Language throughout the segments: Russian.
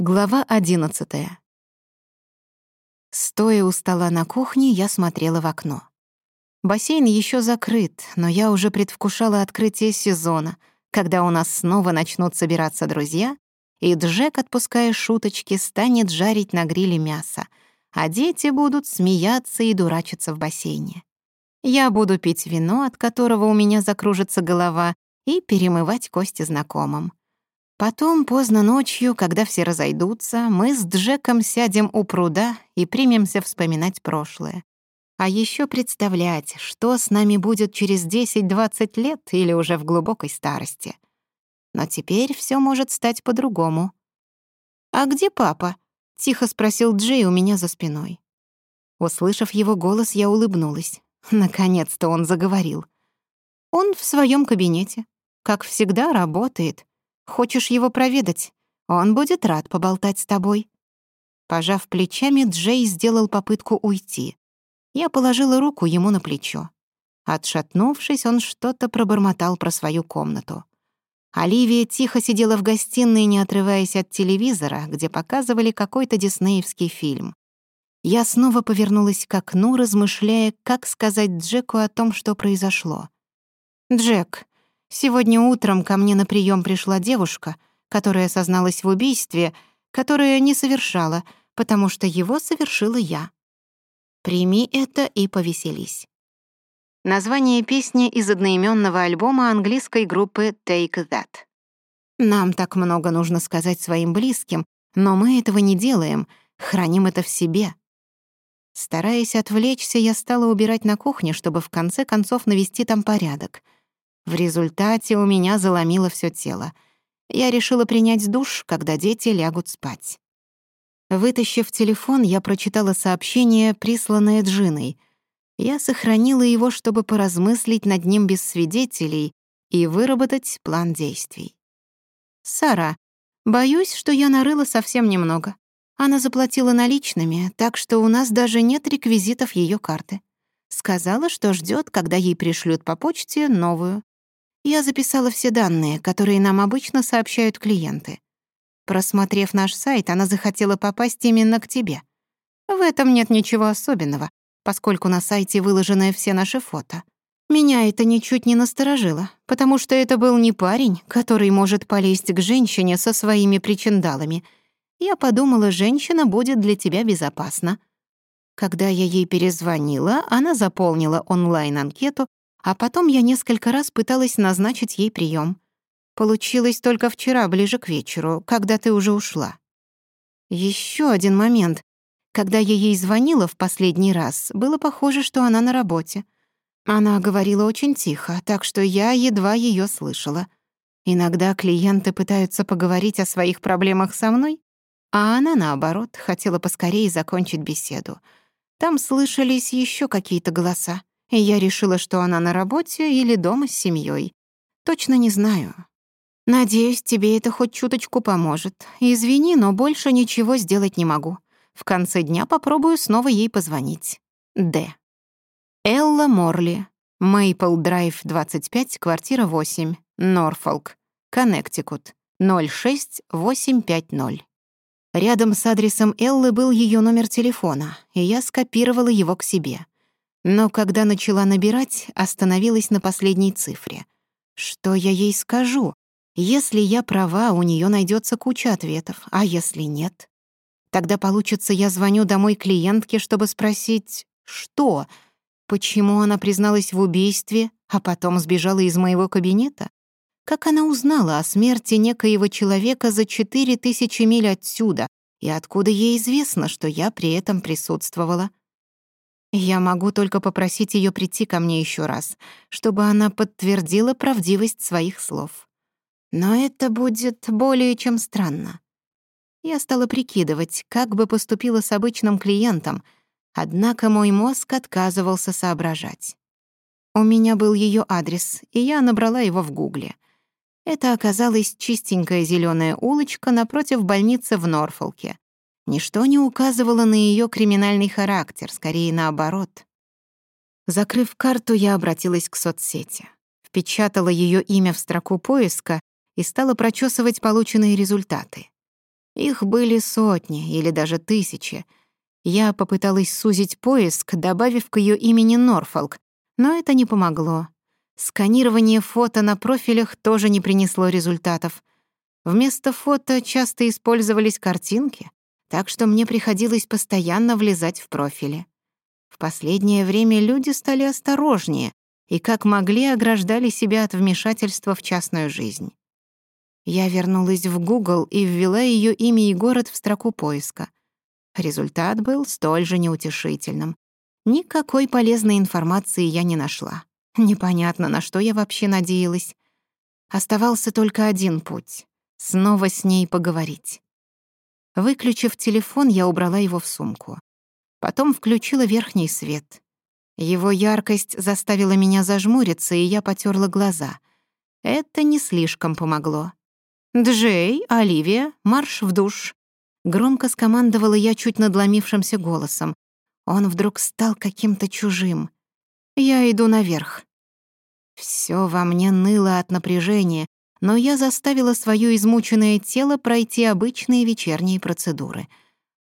Глава одиннадцатая. Стоя у стола на кухне, я смотрела в окно. Бассейн еще закрыт, но я уже предвкушала открытие сезона, когда у нас снова начнут собираться друзья, и Джек, отпуская шуточки, станет жарить на гриле мясо, а дети будут смеяться и дурачиться в бассейне. Я буду пить вино, от которого у меня закружится голова, и перемывать кости знакомым. Потом, поздно ночью, когда все разойдутся, мы с Джеком сядем у пруда и примемся вспоминать прошлое. А еще представлять, что с нами будет через 10-20 лет или уже в глубокой старости. Но теперь все может стать по-другому. «А где папа?» — тихо спросил Джей у меня за спиной. Услышав его голос, я улыбнулась. Наконец-то он заговорил. «Он в своем кабинете. Как всегда, работает. Хочешь его проведать? Он будет рад поболтать с тобой». Пожав плечами, Джей сделал попытку уйти. Я положила руку ему на плечо. Отшатнувшись, он что-то пробормотал про свою комнату. Оливия тихо сидела в гостиной, не отрываясь от телевизора, где показывали какой-то диснеевский фильм. Я снова повернулась к окну, размышляя, как сказать Джеку о том, что произошло. «Джек, Сегодня утром ко мне на прием пришла девушка, которая созналась в убийстве, которое не совершала, потому что его совершила я. Прими это и повеселись. Название песни из одноименного альбома английской группы Take That. Нам так много нужно сказать своим близким, но мы этого не делаем, храним это в себе. Стараясь отвлечься, я стала убирать на кухне, чтобы в конце концов навести там порядок — в результате у меня заломило все тело. Я решила принять душ, когда дети лягут спать. Вытащив телефон, я прочитала сообщение, присланное Джиной. Я сохранила его, чтобы поразмыслить над ним без свидетелей и выработать план действий. «Сара, боюсь, что я нарыла совсем немного. Она заплатила наличными, так что у нас даже нет реквизитов ее карты. Сказала, что ждет, когда ей пришлют по почте новую. Я записала все данные, которые нам обычно сообщают клиенты. Просмотрев наш сайт, она захотела попасть именно к тебе. В этом нет ничего особенного, поскольку на сайте выложены все наши фото. Меня это ничуть не насторожило, потому что это был не парень, который может полезть к женщине со своими причиндалами. Я подумала, женщина будет для тебя безопасна. Когда я ей перезвонила, она заполнила онлайн-анкету а потом я несколько раз пыталась назначить ей прием. Получилось только вчера, ближе к вечеру, когда ты уже ушла. Еще один момент. Когда я ей звонила в последний раз, было похоже, что она на работе. Она говорила очень тихо, так что я едва ее слышала. Иногда клиенты пытаются поговорить о своих проблемах со мной, а она, наоборот, хотела поскорее закончить беседу. Там слышались еще какие-то голоса. и я решила, что она на работе или дома с семьей. Точно не знаю. Надеюсь, тебе это хоть чуточку поможет. Извини, но больше ничего сделать не могу. В конце дня попробую снова ей позвонить. Д. Элла Морли. Мейпл Драйв, 25, квартира 8, Норфолк, Коннектикут, 06850. Рядом с адресом Эллы был ее номер телефона, и я скопировала его к себе — Но когда начала набирать, остановилась на последней цифре. Что я ей скажу? Если я права, у нее найдется куча ответов, а если нет? Тогда получится, я звоню домой клиентке, чтобы спросить «что?», почему она призналась в убийстве, а потом сбежала из моего кабинета? Как она узнала о смерти некоего человека за четыре тысячи миль отсюда, и откуда ей известно, что я при этом присутствовала? Я могу только попросить её прийти ко мне ещё раз, чтобы она подтвердила правдивость своих слов. Но это будет более чем странно. Я стала прикидывать, как бы поступила с обычным клиентом, однако мой мозг отказывался соображать. У меня был её адрес, и я набрала его в Гугле. Это оказалась чистенькая зелёная улочка напротив больницы в Норфолке. Ничто не указывало на ее криминальный характер, скорее наоборот. Закрыв карту, я обратилась к соцсети. Впечатала ее имя в строку поиска и стала прочесывать полученные результаты. Их были сотни или даже тысячи. Я попыталась сузить поиск, добавив к ее имени Норфолк, но это не помогло. Сканирование фото на профилях тоже не принесло результатов. Вместо фото часто использовались картинки, так что мне приходилось постоянно влезать в профили. В последнее время люди стали осторожнее и как могли ограждали себя от вмешательства в частную жизнь. Я вернулась в Google и ввела ее имя и город в строку поиска. Результат был столь же неутешительным. Никакой полезной информации я не нашла. Непонятно, на что я вообще надеялась. Оставался только один путь — снова с ней поговорить. Выключив телефон, я убрала его в сумку. Потом включила верхний свет. Его яркость заставила меня зажмуриться, и я потерла глаза. Это не слишком помогло. «Джей, Оливия, марш в душ!» Громко скомандовала я чуть надломившимся голосом. Он вдруг стал каким-то чужим. «Я иду наверх». Всё во мне ныло от напряжения, но я заставила свое измученное тело пройти обычные вечерние процедуры.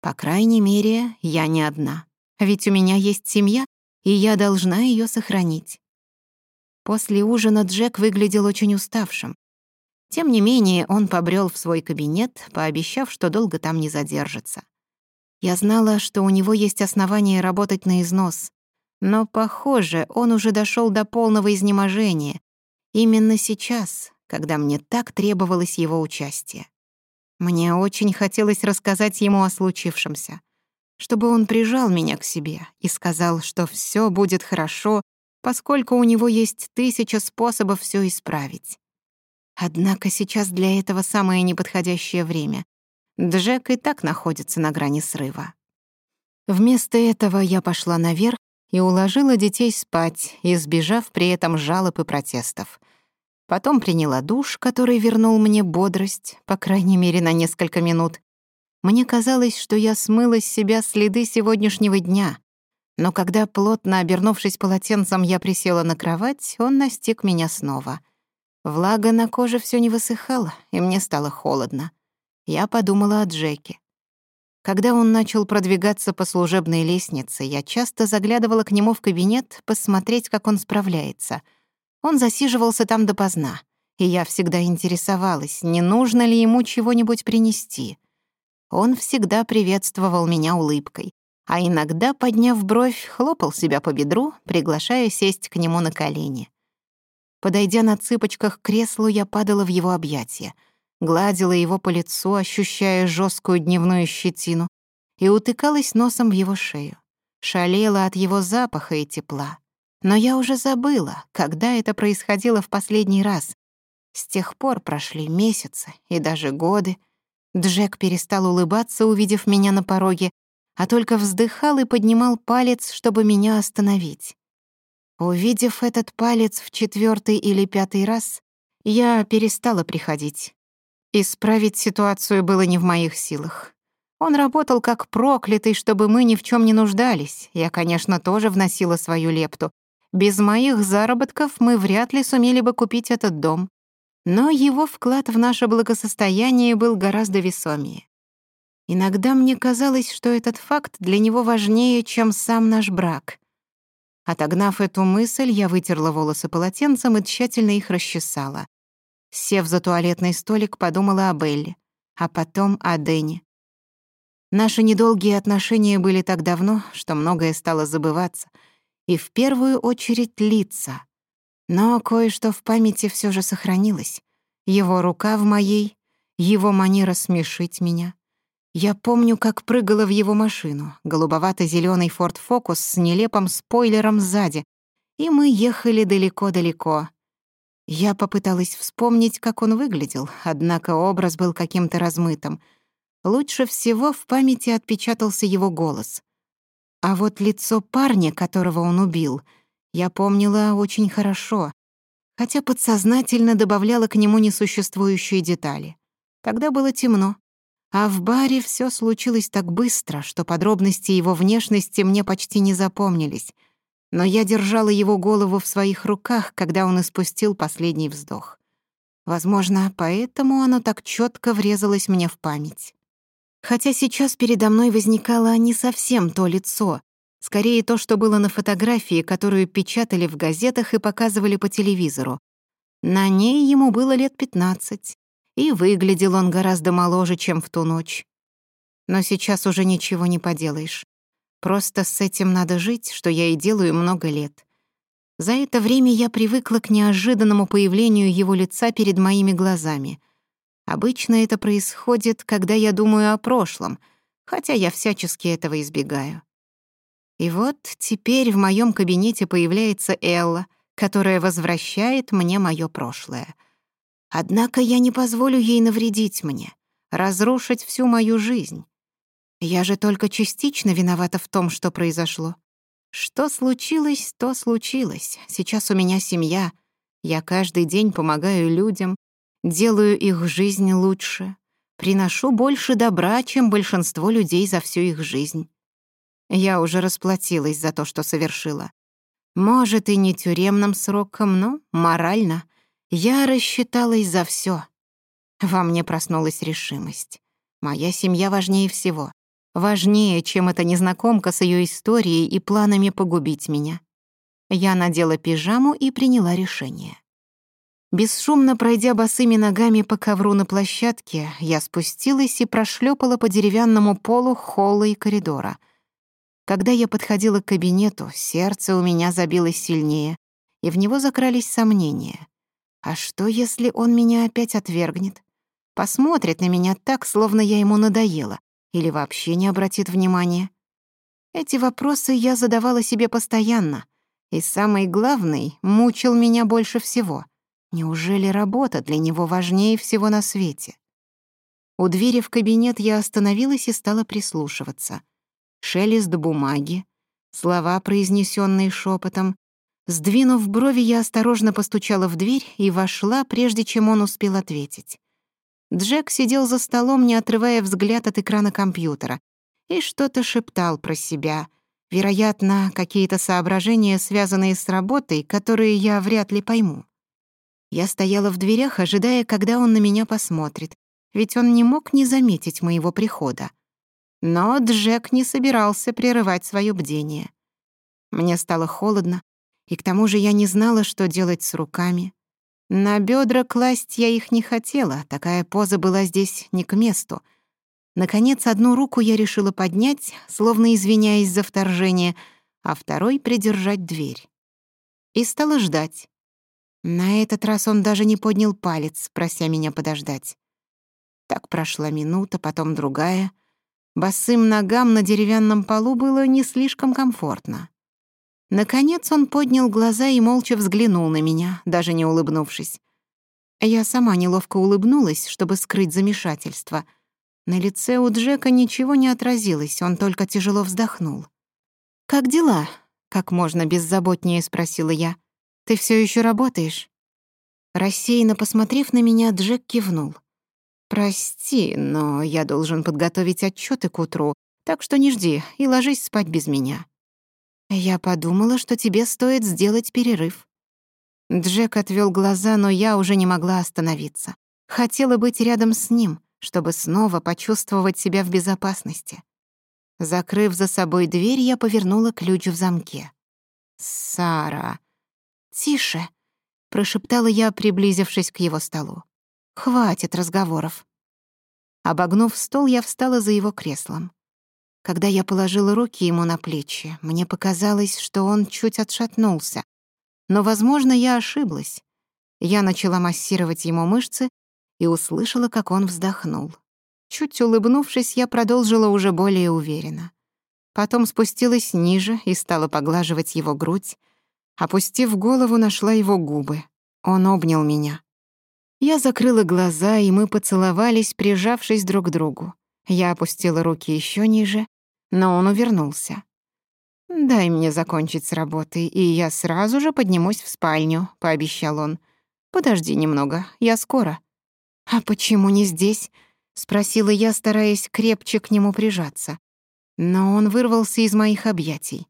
По крайней мере, я не одна. Ведь у меня есть семья, и я должна ее сохранить. После ужина Джек выглядел очень уставшим. Тем не менее, он побрел в свой кабинет, пообещав, что долго там не задержится. Я знала, что у него есть основания работать на износ, но, похоже, он уже дошел до полного изнеможения. Именно сейчас, когда мне так требовалось его участие. Мне очень хотелось рассказать ему о случившемся, чтобы он прижал меня к себе и сказал, что все будет хорошо, поскольку у него есть тысяча способов все исправить. Однако сейчас для этого самое неподходящее время. Джек и так находится на грани срыва. Вместо этого я пошла наверх и уложила детей спать, избежав при этом жалоб и протестов — Потом приняла душ, который вернул мне бодрость, по крайней мере, на несколько минут. Мне казалось, что я смыла с себя следы сегодняшнего дня. Но когда, плотно обернувшись полотенцем, я присела на кровать, он настиг меня снова. Влага на коже все не высыхала, и мне стало холодно. Я подумала о Джеке. Когда он начал продвигаться по служебной лестнице, я часто заглядывала к нему в кабинет посмотреть, как он справляется. Он засиживался там допоздна, и я всегда интересовалась, не нужно ли ему чего-нибудь принести. Он всегда приветствовал меня улыбкой, а иногда, подняв бровь, хлопал себя по бедру, приглашая сесть к нему на колени. Подойдя на цыпочках к креслу, я падала в его объятия, гладила его по лицу, ощущая жесткую дневную щетину, и утыкалась носом в его шею, шалела от его запаха и тепла. Но я уже забыла, когда это происходило в последний раз. С тех пор прошли месяцы и даже годы. Джек перестал улыбаться, увидев меня на пороге, а только вздыхал и поднимал палец, чтобы меня остановить. Увидев этот палец в четвертый или пятый раз, я перестала приходить. Исправить ситуацию было не в моих силах. Он работал как проклятый, чтобы мы ни в чем не нуждались. Я, конечно, тоже вносила свою лепту, Без моих заработков мы вряд ли сумели бы купить этот дом. Но его вклад в наше благосостояние был гораздо весомее. Иногда мне казалось, что этот факт для него важнее, чем сам наш брак. Отогнав эту мысль, я вытерла волосы полотенцем и тщательно их расчесала. Сев за туалетный столик, подумала о Белле, а потом о Дэне. Наши недолгие отношения были так давно, что многое стало забываться, и в первую очередь лица. Но кое-что в памяти всё же сохранилось. Его рука в моей, его манера смешить меня. Я помню, как прыгала в его машину, голубовато-зелёный Ford Focus с нелепым спойлером сзади, и мы ехали далеко-далеко. Я попыталась вспомнить, как он выглядел, однако образ был каким-то размытым. Лучше всего в памяти отпечатался его голос. А вот лицо парня, которого он убил, я помнила очень хорошо, хотя подсознательно добавляла к нему несуществующие детали. Тогда было темно. А в баре все случилось так быстро, что подробности его внешности мне почти не запомнились. Но я держала его голову в своих руках, когда он испустил последний вздох. Возможно, поэтому оно так четко врезалось мне в память. Хотя сейчас передо мной возникало не совсем то лицо, скорее то, что было на фотографии, которую печатали в газетах и показывали по телевизору. На ней ему было лет пятнадцать, и выглядел он гораздо моложе, чем в ту ночь. Но сейчас уже ничего не поделаешь. Просто с этим надо жить, что я и делаю много лет. За это время я привыкла к неожиданному появлению его лица перед моими глазами — Обычно это происходит, когда я думаю о прошлом, хотя я всячески этого избегаю. И вот теперь в моем кабинете появляется Элла, которая возвращает мне мое прошлое. Однако я не позволю ей навредить мне, разрушить всю мою жизнь. Я же только частично виновата в том, что произошло. Что случилось, то случилось. Сейчас у меня семья. Я каждый день помогаю людям, Делаю их жизнь лучше. Приношу больше добра, чем большинство людей за всю их жизнь. Я уже расплатилась за то, что совершила. Может, и не тюремным сроком, но морально. Я рассчиталась за все. Во мне проснулась решимость. Моя семья важнее всего. Важнее, чем эта незнакомка с ее историей и планами погубить меня. Я надела пижаму и приняла решение. Бесшумно пройдя босыми ногами по ковру на площадке, я спустилась и прошлепала по деревянному полу холла и коридора. Когда я подходила к кабинету, сердце у меня забилось сильнее, и в него закрались сомнения. А что, если он меня опять отвергнет? Посмотрит на меня так, словно я ему надоела, или вообще не обратит внимания? Эти вопросы я задавала себе постоянно, и самый главный мучил меня больше всего. Неужели работа для него важнее всего на свете? У двери в кабинет я остановилась и стала прислушиваться. Шелест бумаги, слова, произнесенные шепотом. Сдвинув брови, я осторожно постучала в дверь и вошла, прежде чем он успел ответить. Джек сидел за столом, не отрывая взгляд от экрана компьютера, и что-то шептал про себя. Вероятно, какие-то соображения, связанные с работой, которые я вряд ли пойму. Я стояла в дверях, ожидая, когда он на меня посмотрит, ведь он не мог не заметить моего прихода. Но Джек не собирался прерывать свое бдение. Мне стало холодно, и к тому же я не знала, что делать с руками. На бедра класть я их не хотела, такая поза была здесь не к месту. Наконец, одну руку я решила поднять, словно извиняясь за вторжение, а второй — придержать дверь. И стала ждать. На этот раз он даже не поднял палец, прося меня подождать. Так прошла минута, потом другая. Босым ногам на деревянном полу было не слишком комфортно. Наконец он поднял глаза и молча взглянул на меня, даже не улыбнувшись. Я сама неловко улыбнулась, чтобы скрыть замешательство. На лице у Джека ничего не отразилось, он только тяжело вздохнул. «Как дела?» — как можно беззаботнее спросила я. Ты все еще работаешь?» Рассеянно посмотрев на меня, Джек кивнул. «Прости, но я должен подготовить отчеты к утру, так что не жди и ложись спать без меня». «Я подумала, что тебе стоит сделать перерыв». Джек отвел глаза, но я уже не могла остановиться. Хотела быть рядом с ним, чтобы снова почувствовать себя в безопасности. Закрыв за собой дверь, я повернула ключ в замке. «Сара», «Тише!» — прошептала я, приблизившись к его столу. «Хватит разговоров». Обогнув стол, я встала за его креслом. Когда я положила руки ему на плечи, мне показалось, что он чуть отшатнулся. Но, возможно, я ошиблась. Я начала массировать ему мышцы и услышала, как он вздохнул. Чуть улыбнувшись, я продолжила уже более уверенно. Потом спустилась ниже и стала поглаживать его грудь, Опустив голову, нашла его губы. Он обнял меня. Я закрыла глаза, и мы поцеловались, прижавшись друг к другу. Я опустила руки еще ниже, но он увернулся. «Дай мне закончить с работой, и я сразу же поднимусь в спальню», — пообещал он. «Подожди немного, я скоро». «А почему не здесь?» — спросила я, стараясь крепче к нему прижаться. Но он вырвался из моих объятий.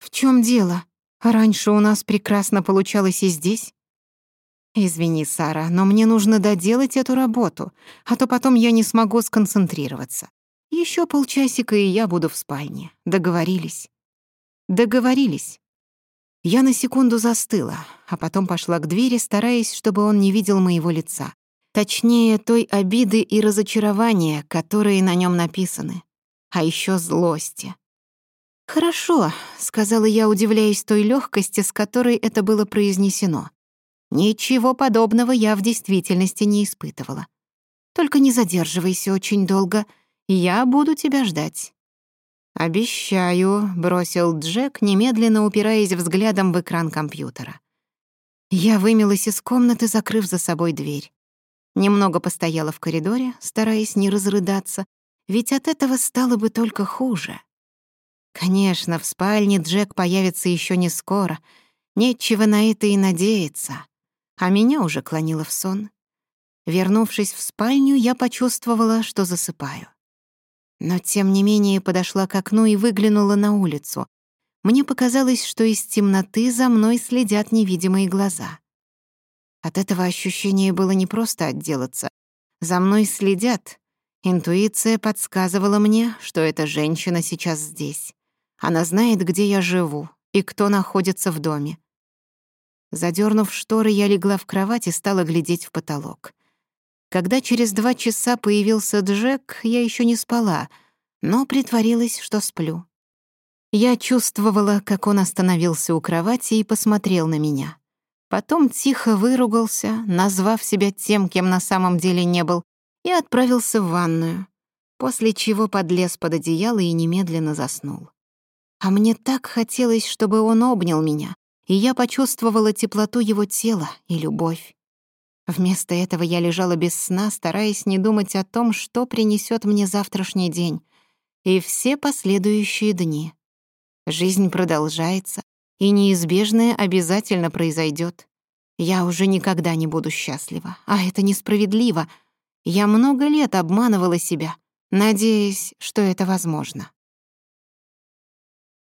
«В чем дело?» Раньше у нас прекрасно получалось и здесь». «Извини, Сара, но мне нужно доделать эту работу, а то потом я не смогу сконцентрироваться. Еще полчасика, и я буду в спальне. Договорились. Договорились. Я на секунду застыла, а потом пошла к двери, стараясь, чтобы он не видел моего лица. Точнее, той обиды и разочарования, которые на нем написаны. А еще злости. «Хорошо», — сказала я, удивляясь той легкости, с которой это было произнесено. Ничего подобного я в действительности не испытывала. Только не задерживайся очень долго, я буду тебя ждать. «Обещаю», — бросил Джек, немедленно упираясь взглядом в экран компьютера. Я вымилась из комнаты, закрыв за собой дверь. Немного постояла в коридоре, стараясь не разрыдаться, ведь от этого стало бы только хуже. Конечно, в спальне Джек появится еще не скоро. Нечего на это и надеяться. А меня уже клонило в сон. Вернувшись в спальню, я почувствовала, что засыпаю. Но, тем не менее, подошла к окну и выглянула на улицу. Мне показалось, что из темноты за мной следят невидимые глаза. От этого ощущения было непросто отделаться. За мной следят. Интуиция подсказывала мне, что эта женщина сейчас здесь. Она знает, где я живу и кто находится в доме. Задернув шторы, я легла в кровать и стала глядеть в потолок. Когда через два часа появился Джек, я еще не спала, но притворилась, что сплю. Я чувствовала, как он остановился у кровати и посмотрел на меня. Потом тихо выругался, назвав себя тем, кем на самом деле не был, и отправился в ванную, после чего подлез под одеяло и немедленно заснул. А мне так хотелось, чтобы он обнял меня, и я почувствовала теплоту его тела и любовь. Вместо этого я лежала без сна, стараясь не думать о том, что принесет мне завтрашний день и все последующие дни. Жизнь продолжается, и неизбежное обязательно произойдет. Я уже никогда не буду счастлива, а это несправедливо. Я много лет обманывала себя, надеясь, что это возможно.